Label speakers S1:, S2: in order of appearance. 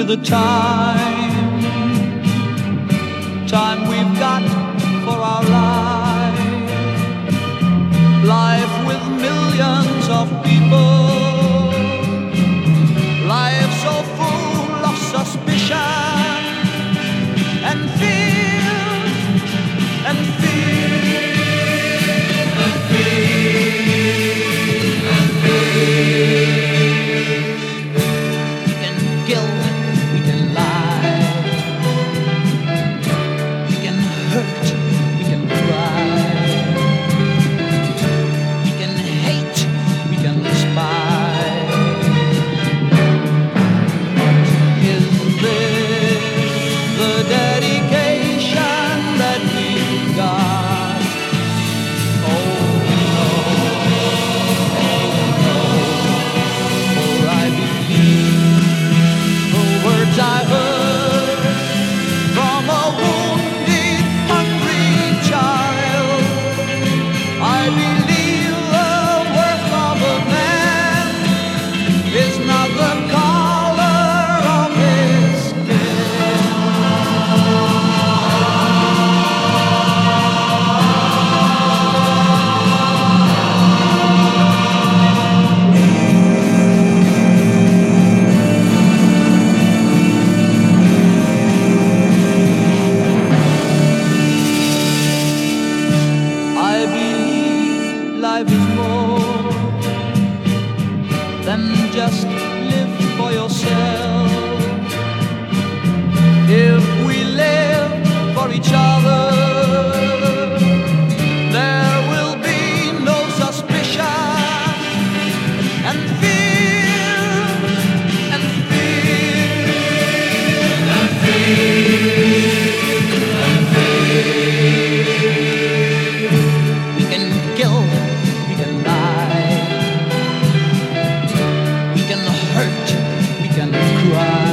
S1: with the time, time we've got for our life, life with millions of people. more than just live for yourself. and cry.